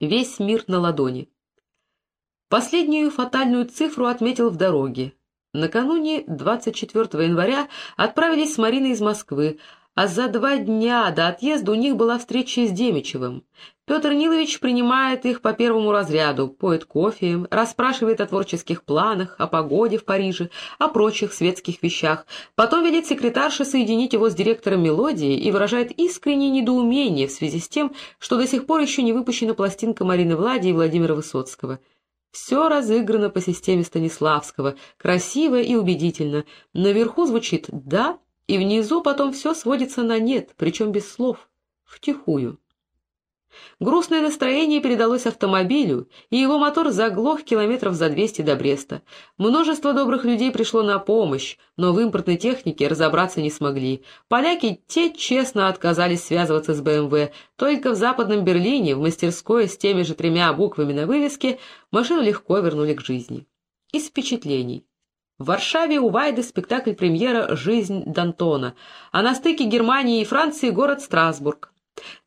Весь мир на ладони. Последнюю фатальную цифру отметил в дороге. Накануне 24 января отправились с Мариной из Москвы, а за два дня до отъезда у них была встреча с Демичевым. Петр Нилович принимает их по первому разряду, поет кофе, расспрашивает о творческих планах, о погоде в Париже, о прочих светских вещах. Потом велит секретарше соединить его с директором мелодии и выражает искреннее недоумение в связи с тем, что до сих пор еще не выпущена пластинка Марины Влади и Владимира Высоцкого. Все разыграно по системе Станиславского, красиво и убедительно. Наверху звучит «да», и внизу потом все сводится на «нет», причем без слов, втихую. Грустное настроение передалось автомобилю, и его мотор заглох километров за 200 до Бреста. Множество добрых людей пришло на помощь, но в импортной технике разобраться не смогли. Поляки те честно отказались связываться с БМВ. Только в Западном Берлине, в мастерской с теми же тремя буквами на вывеске, машину легко вернули к жизни. Из впечатлений. В Варшаве у Вайды спектакль премьера «Жизнь Д'Антона», а на стыке Германии и Франции город Страсбург.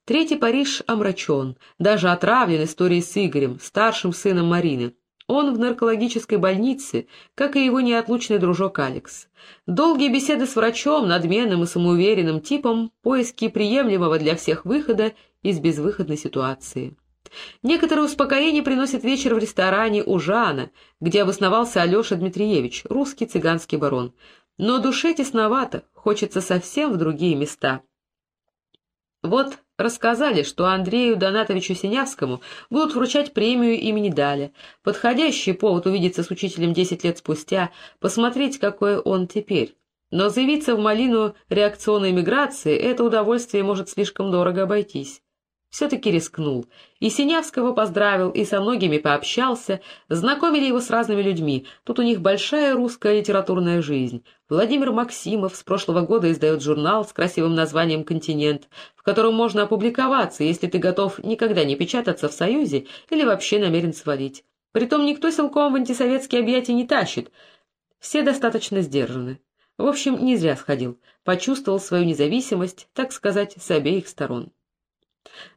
Третий Париж омрачен, даже отравлен историей с Игорем, старшим сыном Марины. Он в наркологической больнице, как и его неотлучный дружок Алекс. Долгие беседы с врачом, надменным и самоуверенным типом, поиски приемлемого для всех выхода из безвыходной ситуации. Некоторое успокоение приносит вечер в ресторане у Жана, где обосновался Алеша Дмитриевич, русский цыганский барон. Но душе тесновато, хочется совсем в другие места. Вот рассказали, что Андрею Донатовичу Синявскому будут вручать премию имени Даля. Подходящий повод увидеться с учителем десять лет спустя, посмотреть, какой он теперь. Но заявиться в малину реакционной миграции — это удовольствие может слишком дорого обойтись все-таки рискнул. И Синявского поздравил, и со многими пообщался, знакомили его с разными людьми. Тут у них большая русская литературная жизнь. Владимир Максимов с прошлого года издает журнал с красивым названием «Континент», в котором можно опубликоваться, если ты готов никогда не печататься в Союзе или вообще намерен свалить. Притом никто силком в антисоветские объятия не тащит. Все достаточно сдержаны. В общем, не зря сходил. Почувствовал свою независимость, так сказать, с обеих сторон.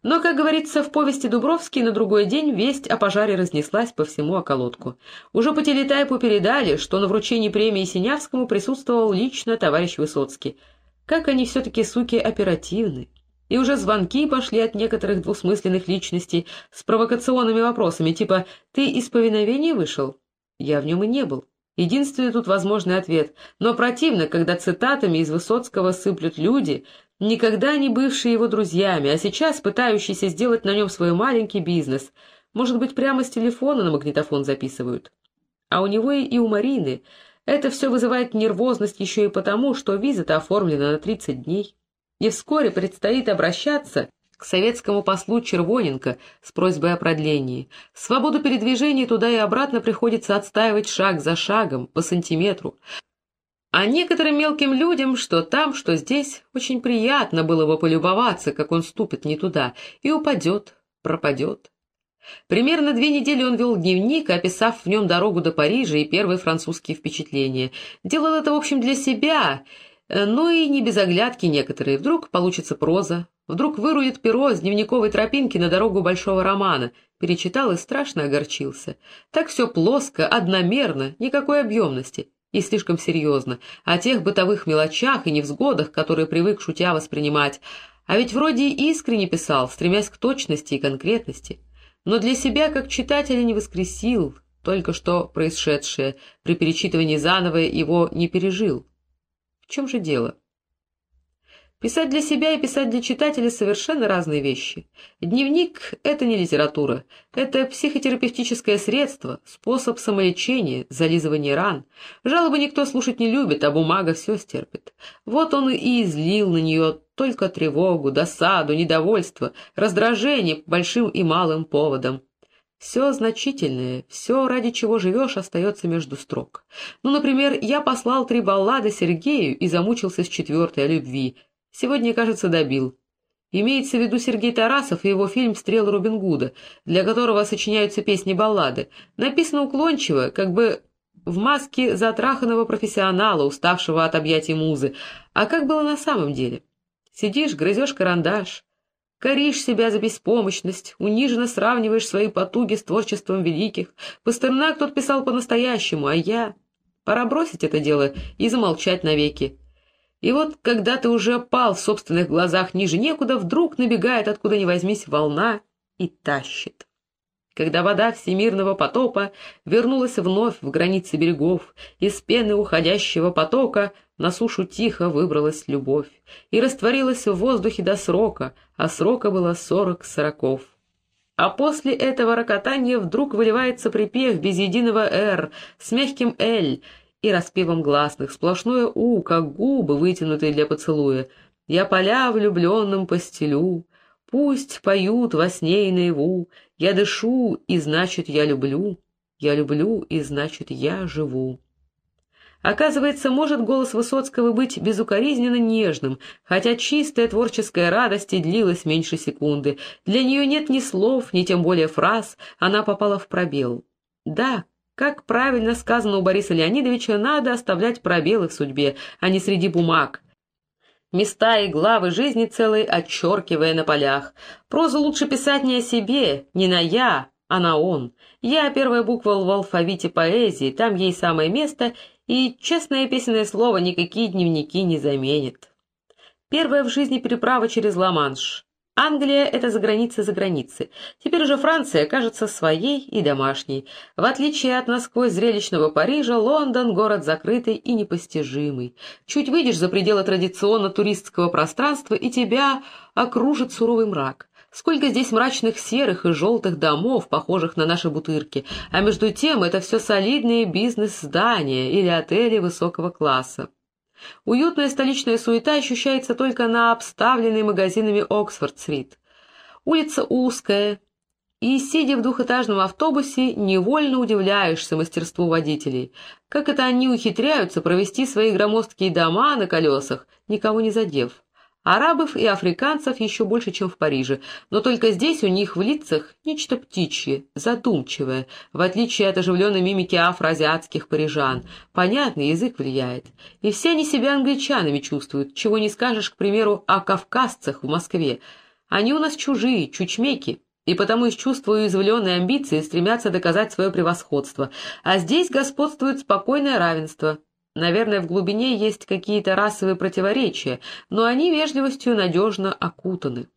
Но, как говорится в повести Дубровский, на другой день весть о пожаре разнеслась по всему околотку. Уже по телетайпу передали, что на вручении премии Синявскому присутствовал лично товарищ Высоцкий. Как они все-таки, суки, оперативны. И уже звонки пошли от некоторых двусмысленных личностей с провокационными вопросами, типа «Ты из повиновения вышел?» Я в нем и не был. Единственный тут возможный ответ. Но противно, когда цитатами из Высоцкого сыплют люди, никогда не бывшие его друзьями, а сейчас пытающиеся сделать на нем свой маленький бизнес. Может быть, прямо с телефона на магнитофон записывают. А у него и у Марины это все вызывает нервозность еще и потому, что виза-то оформлена на 30 дней. И вскоре предстоит обращаться к советскому послу Червоненко с просьбой о продлении. Свободу передвижения туда и обратно приходится отстаивать шаг за шагом, по сантиметру. А некоторым мелким людям, что там, что здесь, очень приятно было бы полюбоваться, как он ступит не туда, и упадет, пропадет. Примерно две недели он вел дневник, описав в нем дорогу до Парижа и первые французские впечатления. Делал это, в общем, для себя, э, но и не без оглядки некоторые. Вдруг получится проза, вдруг вырует перо с дневниковой тропинки на дорогу большого романа. Перечитал и страшно огорчился. Так все плоско, одномерно, никакой объемности и слишком серьезно, о тех бытовых мелочах и невзгодах, которые привык шутя воспринимать, а ведь вроде и искренне писал, стремясь к точности и конкретности, но для себя как читателя не воскресил, только что происшедшее, при перечитывании заново его не пережил. В чем же дело? Писать для себя и писать для читателя совершенно разные вещи. Дневник — это не литература, это психотерапевтическое средство, способ самолечения, зализывания ран. Жалобы никто слушать не любит, а бумага все стерпит. Вот он и излил на нее только тревогу, досаду, недовольство, раздражение большим и малым поводам. Все значительное, все, ради чего живешь, остается между строк. Ну, например, я послал три баллады Сергею и замучился с четвертой о любви — Сегодня, кажется, добил. Имеется в виду Сергей Тарасов и его фильм «Стрелы Робин Гуда», для которого сочиняются песни-баллады. Написано уклончиво, как бы в маске затраханного профессионала, уставшего от объятий музы. А как было на самом деле? Сидишь, грызешь карандаш. Коришь себя за беспомощность, униженно сравниваешь свои потуги с творчеством великих. Пастернак тот писал по-настоящему, а я... Пора бросить это дело и замолчать навеки. И вот, когда ты уже пал в собственных глазах ниже некуда, вдруг набегает откуда ни возьмись волна и тащит. Когда вода всемирного потопа вернулась вновь в границы берегов, из пены уходящего потока на сушу тихо выбралась любовь и растворилась в воздухе до срока, а срока было сорок сороков. А после этого рокотания вдруг выливается припев без единого «р», с мягким «л» и распевом гласных, сплошное «у», как губы, вытянутые для поцелуя. «Я поля влюбленным постелю», Пусть поют во сне и наяву, я дышу, и значит, я люблю, я люблю, и значит, я живу. Оказывается, может голос Высоцкого быть безукоризненно нежным, хотя чистая творческая радость и длилась меньше секунды. Для нее нет ни слов, ни тем более фраз, она попала в пробел. Да, как правильно сказано у Бориса Леонидовича, надо оставлять пробелы в судьбе, а не среди бумаг места и главы жизни целой отчеркивая на полях. Прозу лучше писать не о себе, не на «я», а на «он». «Я» — первая буква в алфавите поэзии, там ей самое место, и честное песенное слово никакие дневники не заменит. Первая в жизни переправа через Ла-Манш. Англия — это за границей за границей. Теперь уже Франция кажется своей и домашней. В отличие от насквозь зрелищного Парижа, Лондон — город закрытый и непостижимый. Чуть выйдешь за пределы традиционно туристского пространства, и тебя окружит суровый мрак. Сколько здесь мрачных серых и желтых домов, похожих на наши бутырки, а между тем это все солидные бизнес-здания или отели высокого класса. Уютная столичная суета ощущается только на обставленной магазинами Оксфорд-свит. Улица узкая, и, сидя в двухэтажном автобусе, невольно удивляешься мастерству водителей. Как это они ухитряются провести свои громоздкие дома на колесах, никого не задев. Арабов и африканцев еще больше, чем в Париже, но только здесь у них в лицах нечто птичье, задумчивое, в отличие от оживленной мимики афроазиатских парижан. Понятный язык влияет. И все они себя англичанами чувствуют, чего не скажешь, к примеру, о кавказцах в Москве. Они у нас чужие, чучмеки, и потому из чувства уязвленной амбиции стремятся доказать свое превосходство. А здесь господствует спокойное равенство, Наверное, в глубине есть какие-то расовые противоречия, но они вежливостью надежно окутаны.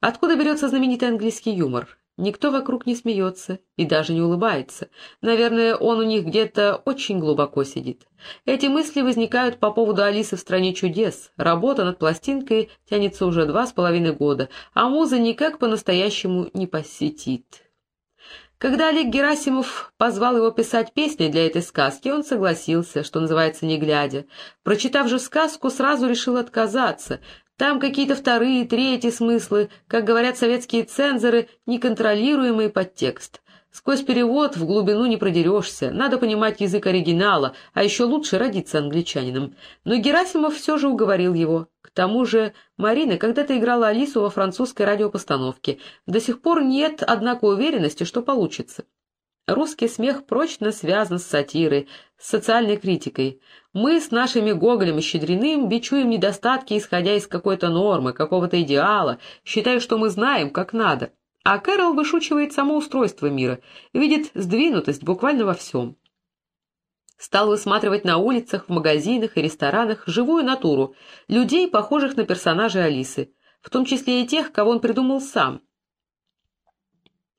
Откуда берется знаменитый английский юмор? Никто вокруг не смеется и даже не улыбается. Наверное, он у них где-то очень глубоко сидит. Эти мысли возникают по поводу Алисы в «Стране чудес». Работа над пластинкой тянется уже два с половиной года, а муза никак по-настоящему не посетит. Когда Олег Герасимов позвал его писать песни для этой сказки, он согласился, что называется, не глядя. Прочитав же сказку, сразу решил отказаться. Там какие-то вторые, третьи смыслы, как говорят советские цензоры, неконтролируемый подтекст. Сквозь перевод в глубину не продерешься, надо понимать язык оригинала, а еще лучше родиться англичанином. Но Герасимов все же уговорил его. К тому же Марина когда-то играла Алису во французской радиопостановке. До сих пор нет, однако, уверенности, что получится. Русский смех прочно связан с сатирой, с социальной критикой. Мы с нашими Гоголем и Щедриным бичуем недостатки, исходя из какой-то нормы, какого-то идеала, считая, что мы знаем, как надо. А Кэрол вышучивает само устройство мира, видит сдвинутость буквально во всем. Стал высматривать на улицах, в магазинах и ресторанах живую натуру, людей, похожих на персонажей Алисы, в том числе и тех, кого он придумал сам.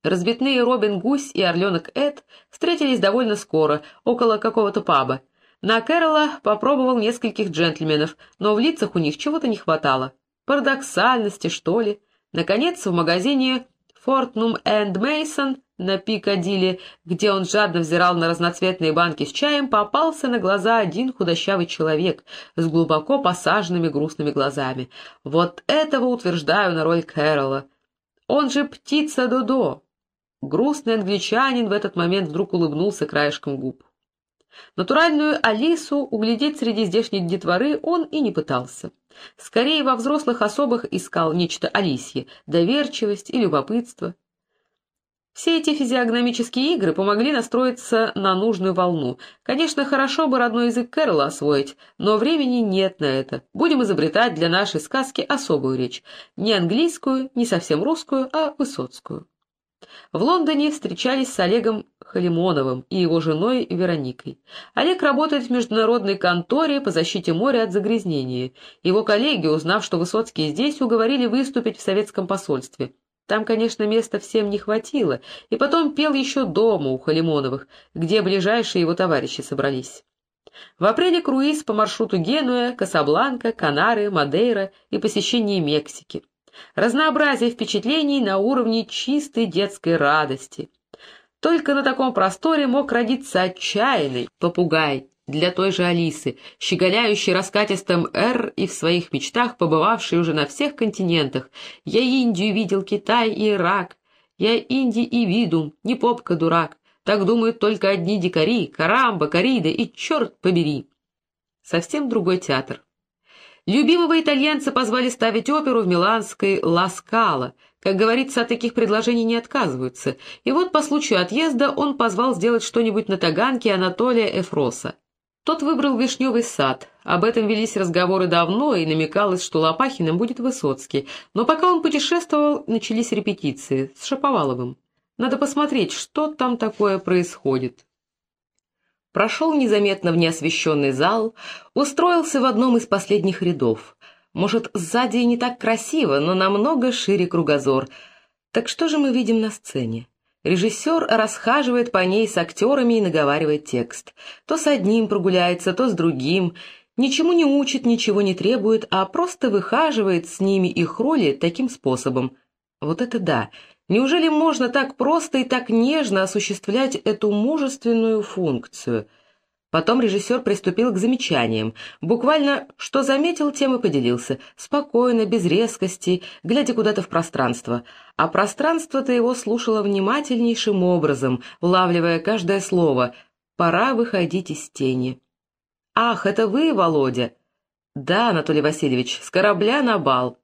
Разбитные Робин Гусь и Орленок Эд встретились довольно скоро, около какого-то паба. На Кэрола попробовал нескольких джентльменов, но в лицах у них чего-то не хватало. Парадоксальности, что ли. Наконец, в магазине Фортнум энд Мейсон на Пикадилли, где он жадно взирал на разноцветные банки с чаем, попался на глаза один худощавый человек с глубоко посаженными грустными глазами. Вот этого утверждаю на роль Кэрола. Он же птица Додо. Грустный англичанин в этот момент вдруг улыбнулся краешком губ. Натуральную Алису углядеть среди здешней детворы он и не пытался. Скорее во взрослых особых искал нечто Алисье — доверчивость и любопытство. Все эти физиогномические игры помогли настроиться на нужную волну. Конечно, хорошо бы родной язык Кэрола освоить, но времени нет на это. Будем изобретать для нашей сказки особую речь. Не английскую, не совсем русскую, а высоцкую. В Лондоне встречались с Олегом Халимоновым и его женой Вероникой. Олег работает в международной конторе по защите моря от загрязнения. Его коллеги, узнав, что Высоцкий здесь, уговорили выступить в советском посольстве. Там, конечно, места всем не хватило, и потом пел еще дома у Халимоновых, где ближайшие его товарищи собрались. В апреле круиз по маршруту Генуя, Касабланка, Канары, Мадейра и посещение Мексики. Разнообразие впечатлений на уровне чистой детской радости. Только на таком просторе мог родиться отчаянный попугай для той же Алисы, щеголяющий раскатистым «Р» и в своих мечтах побывавший уже на всех континентах. Я Индию видел, Китай и Ирак. Я Инди и видум, не попка-дурак. Так думают только одни дикари, карамба, корида и черт побери. Совсем другой театр. Любимого итальянца позвали ставить оперу в миланской «Ла Скала». Как говорится, от таких предложений не отказываются. И вот по случаю отъезда он позвал сделать что-нибудь на Таганке Анатолия Эфроса. Тот выбрал Вишневый сад. Об этом велись разговоры давно, и намекалось, что Лопахиным будет Высоцкий. Но пока он путешествовал, начались репетиции с Шаповаловым. Надо посмотреть, что там такое происходит. Прошел незаметно в неосвещенный зал, устроился в одном из последних рядов. Может, сзади и не так красиво, но намного шире кругозор. Так что же мы видим на сцене? Режиссер расхаживает по ней с актерами и наговаривает текст. То с одним прогуляется, то с другим. Ничему не учит, ничего не требует, а просто выхаживает с ними их роли таким способом. Вот это да! Неужели можно так просто и так нежно осуществлять эту мужественную функцию – Потом режиссер приступил к замечаниям. Буквально, что заметил, тем и поделился. Спокойно, без резкости, глядя куда-то в пространство. А пространство-то его слушало внимательнейшим образом, улавливая каждое слово. «Пора выходить из тени». «Ах, это вы, Володя?» «Да, Анатолий Васильевич, с корабля на бал».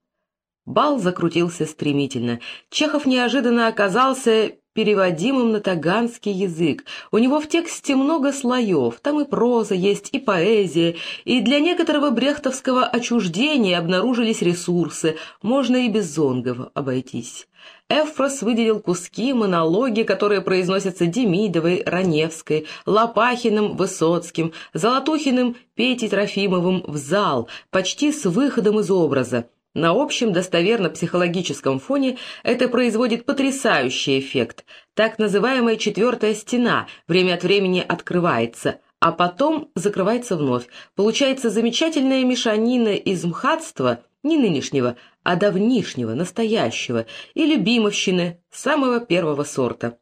Бал закрутился стремительно. Чехов неожиданно оказался переводимым на таганский язык. У него в тексте много слоев, там и проза есть, и поэзия, и для некоторого брехтовского отчуждения обнаружились ресурсы, можно и без Зонгова обойтись. Эфрос выделил куски, монологи, которые произносятся Демидовой, Раневской, Лопахиным, Высоцким, Золотухиным, Петей Трофимовым в зал, почти с выходом из образа. На общем достоверно-психологическом фоне это производит потрясающий эффект. Так называемая четвертая стена время от времени открывается, а потом закрывается вновь. Получается замечательная мешанина из мхатства, не нынешнего, а давнишнего, настоящего, и любимовщины самого первого сорта.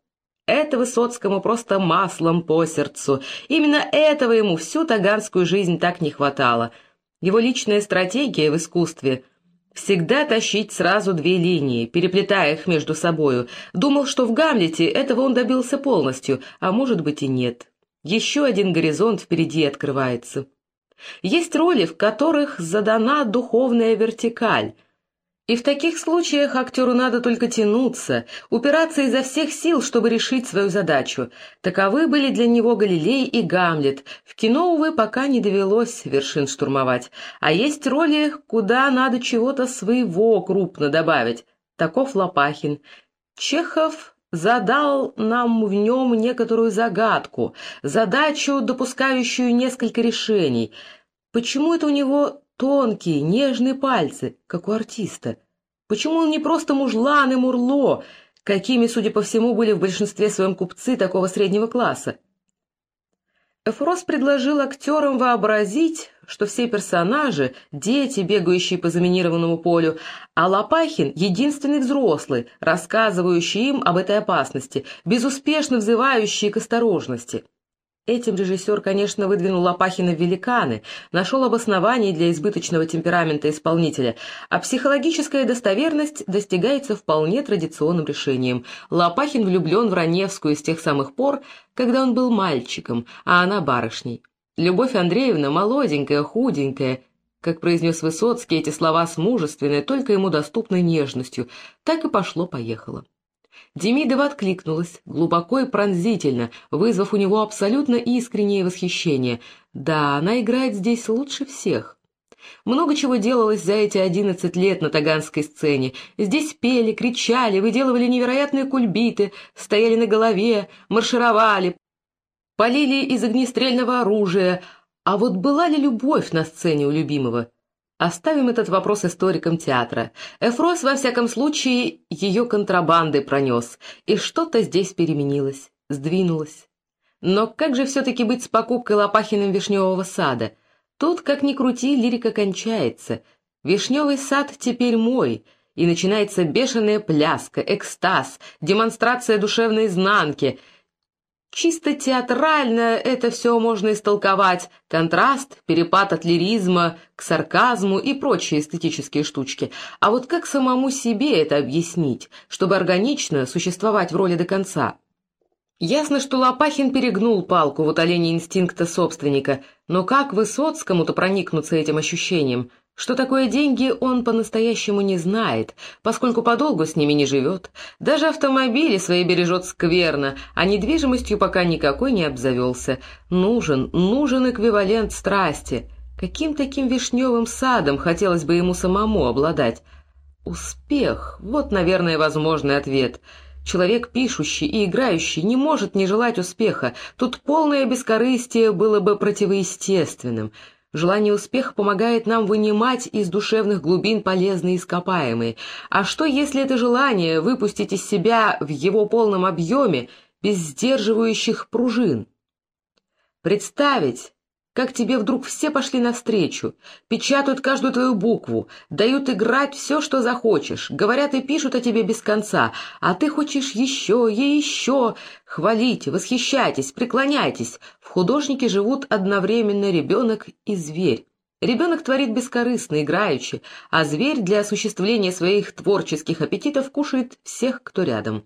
Это Высоцкому просто маслом по сердцу. Именно этого ему всю таганскую жизнь так не хватало. Его личная стратегия в искусстве – Всегда тащить сразу две линии, переплетая их между собою. Думал, что в «Гамлете» этого он добился полностью, а может быть и нет. Еще один горизонт впереди открывается. Есть роли, в которых задана духовная вертикаль, и в таких случаях актеру надо только тянуться, упираться изо всех сил, чтобы решить свою задачу. Таковы были для него Галилей и Гамлет. В кино, увы, пока не довелось вершин штурмовать. А есть роли, куда надо чего-то своего крупно добавить. Таков Лопахин. Чехов задал нам в нем некоторую загадку, задачу, допускающую несколько решений. Почему это у него Тонкие, нежные пальцы, как у артиста. Почему он не просто мужлан и мурло, какими, судя по всему, были в большинстве своем купцы такого среднего класса? Эфрос предложил актерам вообразить, что все персонажи — дети, бегающие по заминированному полю, а Лопахин — единственный взрослый, рассказывающий им об этой опасности, безуспешно взывающий к осторожности. Этим режиссер, конечно, выдвинул Лопахина в великаны, нашел обоснование для избыточного темперамента исполнителя, а психологическая достоверность достигается вполне традиционным решением. Лопахин влюблен в Раневскую с тех самых пор, когда он был мальчиком, а она барышней. Любовь Андреевна молоденькая, худенькая, как произнес Высоцкий эти слова с мужественной, только ему доступной нежностью, так и пошло-поехало. Демидова откликнулась, глубоко и пронзительно, вызвав у него абсолютно искреннее восхищение. Да, она играет здесь лучше всех. Много чего делалось за эти одиннадцать лет на таганской сцене. Здесь пели, кричали, выделывали невероятные кульбиты, стояли на голове, маршировали, полили из огнестрельного оружия. А вот была ли любовь на сцене у любимого? Оставим этот вопрос историкам театра. Эфрос, во всяком случае, ее контрабандой пронес, и что-то здесь переменилось, сдвинулось. Но как же все-таки быть с покупкой Лопахиным вишневого сада? Тут, как ни крути, лирика кончается. Вишневый сад теперь мой, и начинается бешеная пляска, экстаз, демонстрация душевной изнанки — Чисто театрально это все можно истолковать. Контраст, перепад от лиризма к сарказму и прочие эстетические штучки. А вот как самому себе это объяснить, чтобы органично существовать в роли до конца? Ясно, что Лопахин перегнул палку в утолении инстинкта собственника, но как Высоцкому-то проникнуться этим ощущением – что такое деньги, он по-настоящему не знает, поскольку подолгу с ними не живет. Даже автомобили свои бережет скверно, а недвижимостью пока никакой не обзавелся. Нужен, нужен эквивалент страсти. Каким таким вишневым садом хотелось бы ему самому обладать? Успех — вот, наверное, возможный ответ. Человек, пишущий и играющий, не может не желать успеха. Тут полное бескорыстие было бы противоестественным — Желание успеха помогает нам вынимать из душевных глубин полезные ископаемые. А что, если это желание выпустить из себя в его полном объеме, без сдерживающих пружин? Представить, как тебе вдруг все пошли навстречу, печатают каждую твою букву, дают играть все, что захочешь, говорят и пишут о тебе без конца, а ты хочешь еще и еще. Хвалите, восхищайтесь, преклоняйтесь. В художнике живут одновременно ребенок и зверь. Ребенок творит бескорыстно, играючи, а зверь для осуществления своих творческих аппетитов кушает всех, кто рядом.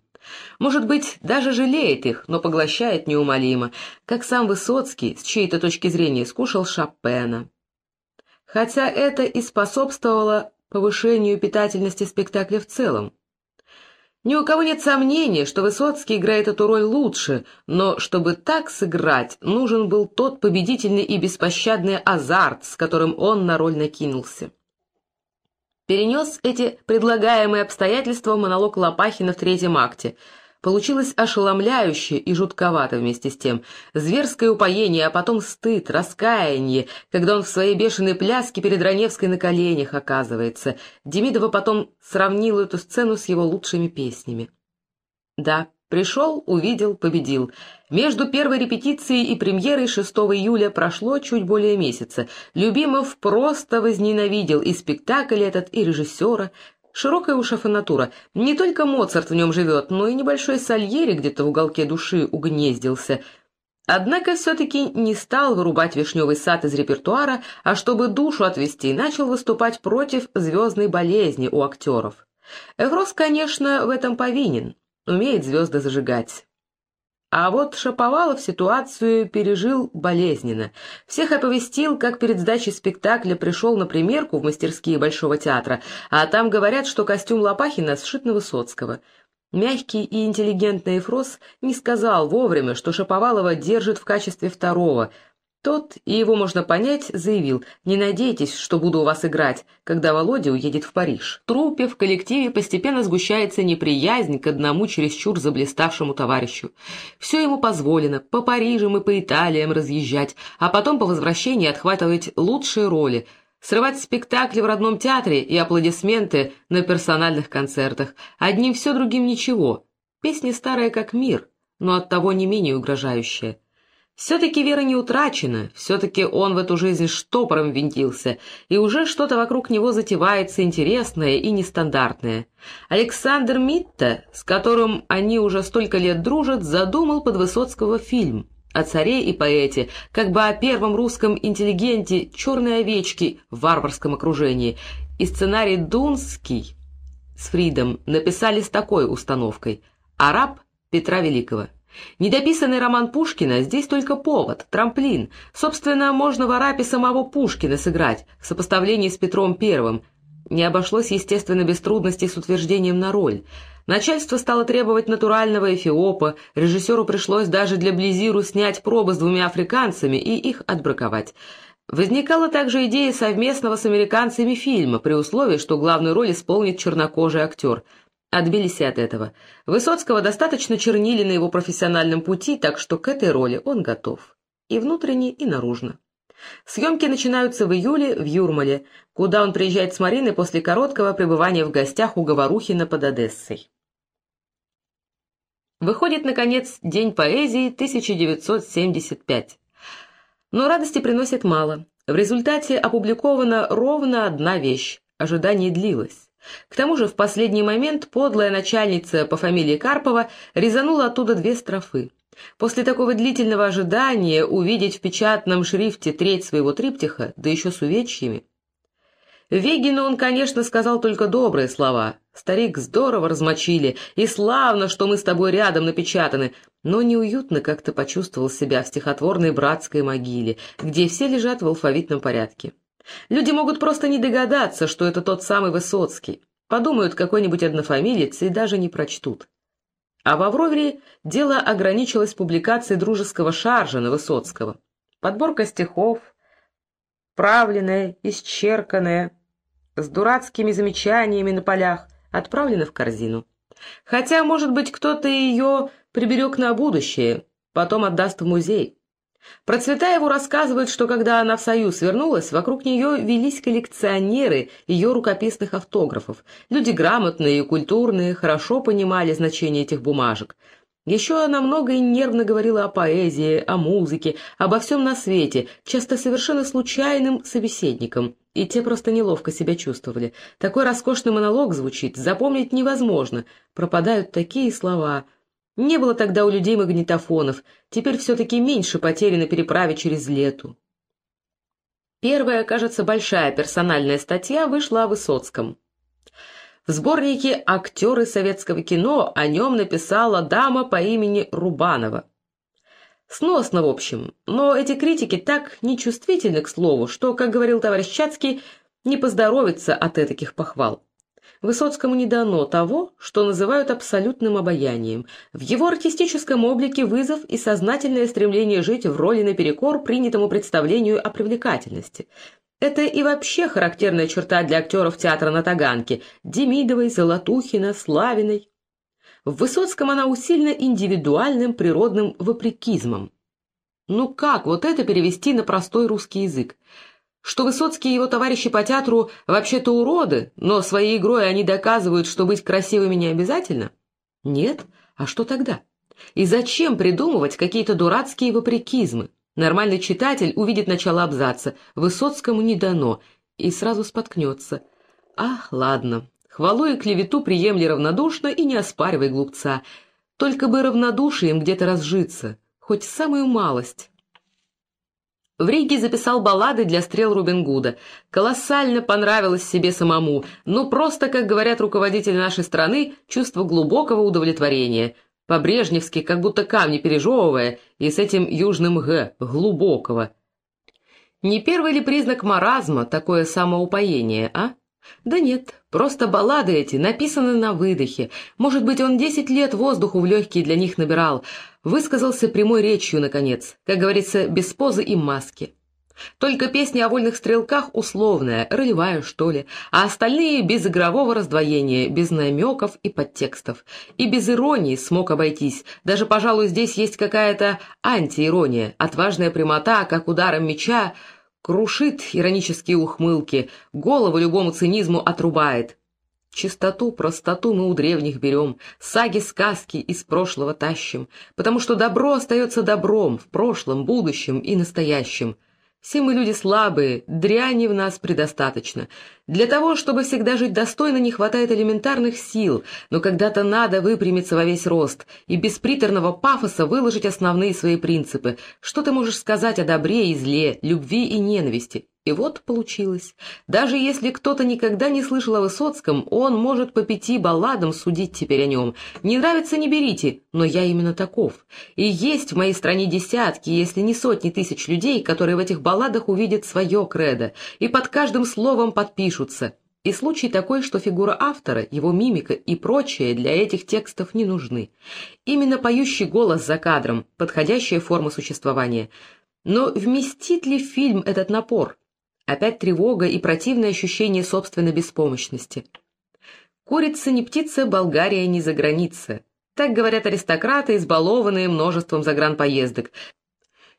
Может быть, даже жалеет их, но поглощает неумолимо, как сам Высоцкий, с чьей-то точки зрения, скушал Шопена. Хотя это и способствовало повышению питательности спектакля в целом. Ни у кого нет сомнения, что Высоцкий играет эту роль лучше, но чтобы так сыграть, нужен был тот победительный и беспощадный азарт, с которым он на роль накинулся перенес эти предлагаемые обстоятельства в монолог Лопахина в третьем акте. Получилось ошеломляюще и жутковато вместе с тем. Зверское упоение, а потом стыд, раскаяние, когда он в своей бешеной пляске перед Раневской на коленях оказывается. Демидова потом сравнила эту сцену с его лучшими песнями. Да, Пришел, увидел, победил. Между первой репетицией и премьерой 6 июля прошло чуть более месяца. Любимов просто возненавидел и спектакль этот, и режиссера. Широкая ушафа натура. Не только Моцарт в нем живет, но и небольшой Сальери где-то в уголке души угнездился. Однако все-таки не стал вырубать «Вишневый сад» из репертуара, а чтобы душу отвести, начал выступать против звездной болезни у актеров. Эврос, конечно, в этом повинен умеет звезды зажигать. А вот Шаповалов ситуацию пережил болезненно. Всех оповестил, как перед сдачей спектакля пришел на примерку в мастерские Большого театра, а там говорят, что костюм Лопахина сшит на Высоцкого. Мягкий и интеллигентный Эфрос не сказал вовремя, что Шаповалова держит в качестве второго — тот, и его можно понять, заявил, «Не надейтесь, что буду у вас играть, когда Володя уедет в Париж». В трупе, в коллективе постепенно сгущается неприязнь к одному чересчур заблиставшему товарищу. Все ему позволено, по Парижам и по Италиям разъезжать, а потом по возвращении отхватывать лучшие роли, срывать спектакли в родном театре и аплодисменты на персональных концертах. Одним все, другим ничего. Песня старая как мир, но оттого не менее угрожающая. Все-таки вера не утрачена, все-таки он в эту жизнь штопором винтился, и уже что-то вокруг него затевается интересное и нестандартное. Александр Митта, с которым они уже столько лет дружат, задумал под Высоцкого фильм о царе и поэте, как бы о первом русском интеллигенте черной овечки в варварском окружении, и сценарий Дунский с Фридом написали с такой установкой «Араб Петра Великого». Недописанный роман Пушкина здесь только повод, трамплин. Собственно, можно в Арапе самого Пушкина сыграть в сопоставлении с Петром Первым. Не обошлось, естественно, без трудностей с утверждением на роль. Начальство стало требовать натурального эфиопа, режиссеру пришлось даже для Близиру снять пробы с двумя африканцами и их отбраковать. Возникала также идея совместного с американцами фильма, при условии, что главную роль исполнит чернокожий актер. Отбились и от этого. Высоцкого достаточно чернили на его профессиональном пути, так что к этой роли он готов. И внутренне, и наружно. Съемки начинаются в июле в Юрмале, куда он приезжает с Мариной после короткого пребывания в гостях у Говорухина под Одессой. Выходит, наконец, День поэзии 1975. Но радости приносит мало. В результате опубликована ровно одна вещь. Ожидание длилось. К тому же в последний момент подлая начальница по фамилии Карпова резанула оттуда две строфы. После такого длительного ожидания увидеть в печатном шрифте треть своего триптиха, да еще с увечьями, Вегину он, конечно, сказал только добрые слова. Старик здорово размочили, и славно, что мы с тобой рядом напечатаны, но неуютно как-то почувствовал себя в стихотворной братской могиле, где все лежат в алфавитном порядке. Люди могут просто не догадаться, что это тот самый Высоцкий. Подумают какой-нибудь однофамилец и даже не прочтут. А в Авровере дело ограничилось публикацией дружеского шаржа на Высоцкого. Подборка стихов, правленная, исчерканная, с дурацкими замечаниями на полях, отправлена в корзину. Хотя, может быть, кто-то ее приберег на будущее, потом отдаст в музей. Про Цветаеву рассказывают, что когда она в Союз вернулась, вокруг нее велись коллекционеры ее рукописных автографов. Люди грамотные и культурные, хорошо понимали значение этих бумажек. Еще она много и нервно говорила о поэзии, о музыке, обо всем на свете, часто совершенно случайным собеседником, и те просто неловко себя чувствовали. Такой роскошный монолог звучит, запомнить невозможно, пропадают такие слова. Не было тогда у людей магнитофонов, теперь все-таки меньше потери на переправе через лету. Первая, кажется, большая персональная статья вышла о Высоцком. В сборнике «Актеры советского кино» о нем написала дама по имени Рубанова. Сносно, в общем, но эти критики так нечувствительны к слову, что, как говорил товарищ Чацкий, не поздоровится от этих похвал. Высоцкому не дано того, что называют абсолютным обаянием. В его артистическом облике вызов и сознательное стремление жить в роли наперекор принятому представлению о привлекательности. Это и вообще характерная черта для актеров театра на Таганке – Демидовой, Золотухина, Славиной. В Высоцком она усилена индивидуальным природным вопрекизмом. Ну как вот это перевести на простой русский язык? Что Высоцкие и его товарищи по театру вообще-то уроды, но своей игрой они доказывают, что быть красивыми не обязательно? Нет? А что тогда? И зачем придумывать какие-то дурацкие вопрекизмы? Нормальный читатель увидит начало абзаца, Высоцкому не дано, и сразу споткнется. Ах, ладно, хвалу и клевету приемли равнодушно и не оспаривай глупца. Только бы равнодушием где-то разжиться, хоть самую малость. В Риге записал баллады для стрел Рубин Гуда. Колоссально понравилось себе самому, но просто, как говорят руководители нашей страны, чувство глубокого удовлетворения — по-брежневски, как будто камни пережевывая, и с этим южным «г» — глубокого. Не первый ли признак маразма такое самоупоение, а? Да нет, просто баллады эти написаны на выдохе. Может быть, он десять лет воздуху в легкие для них набирал. Высказался прямой речью, наконец, как говорится, без позы и маски. Только песня о вольных стрелках условная, ролевая, что ли, а остальные без игрового раздвоения, без намеков и подтекстов. И без иронии смог обойтись. Даже, пожалуй, здесь есть какая-то антиирония, отважная прямота, как ударом меча, крушит иронические ухмылки, голову любому цинизму отрубает. Чистоту, простоту мы у древних берем, саги-сказки из прошлого тащим, потому что добро остается добром в прошлом, будущем и настоящем — все мы люди слабые, дряни в нас предостаточно. Для того, чтобы всегда жить достойно, не хватает элементарных сил, но когда-то надо выпрямиться во весь рост и без приторного пафоса выложить основные свои принципы. Что ты можешь сказать о добре и зле, любви и ненависти? И вот получилось. Даже если кто-то никогда не слышал о Высоцком, он может по пяти балладам судить теперь о нем. Не нравится — не берите, но я именно таков. И есть в моей стране десятки, если не сотни тысяч людей, которые в этих балладах увидят свое кредо, и под каждым словом подпишутся. И случай такой, что фигура автора, его мимика и прочее для этих текстов не нужны. Именно поющий голос за кадром – подходящая форма существования. Но вместит ли фильм этот напор? Опять тревога и противное ощущение собственной беспомощности. Курица не птица, Болгария не за граница. Так говорят аристократы, избалованные множеством загранпоездок.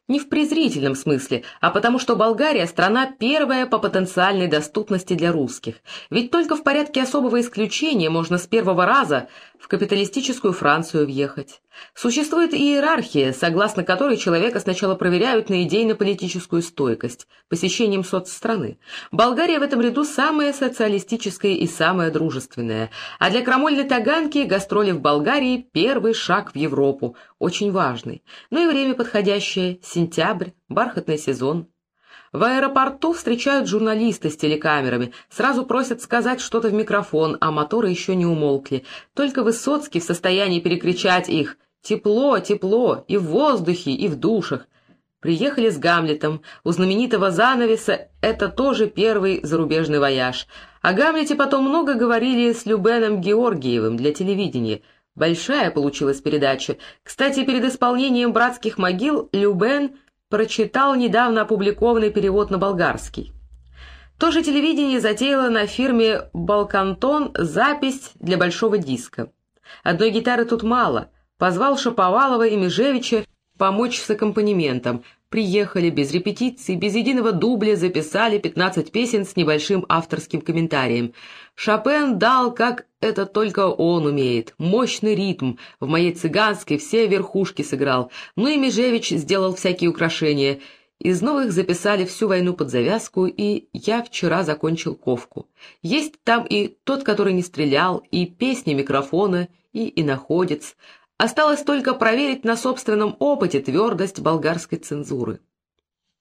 Не в презрительном смысле, а потому что Болгария – страна первая по потенциальной доступности для русских. Ведь только в порядке особого исключения можно с первого раза в капиталистическую Францию въехать. Существует иерархия, согласно которой человека сначала проверяют на идейно-политическую стойкость, посещением соцстраны. Болгария в этом ряду самая социалистическая и самая дружественная, а для крамольной таганки гастроли в Болгарии – первый шаг в Европу, очень важный. Но и время подходящее – сентябрь, бархатный сезон. В аэропорту встречают журналисты с телекамерами, сразу просят сказать что-то в микрофон, а моторы еще не умолкли. Только Высоцкий в состоянии перекричать их «Тепло, тепло, и в воздухе, и в душах». Приехали с Гамлетом. У знаменитого занавеса это тоже первый зарубежный вояж. О Гамлете потом много говорили с Любеном Георгиевым для телевидения. Большая получилась передача. Кстати, перед исполнением «Братских могил» Любен прочитал недавно опубликованный перевод на болгарский. То же телевидение затеяло на фирме «Балкантон» запись для большого диска. Одной гитары тут мало. Позвал Шаповалова и Межевича помочь с аккомпанементом. Приехали без репетиций, без единого дубля, записали 15 песен с небольшим авторским комментарием. Шопен дал, как это только он умеет, мощный ритм. В моей цыганской все верхушки сыграл. Ну и Межевич сделал всякие украшения. Из новых записали всю войну под завязку, и я вчера закончил ковку. Есть там и тот, который не стрелял, и песни микрофона, и иноходец. Осталось только проверить на собственном опыте твердость болгарской цензуры.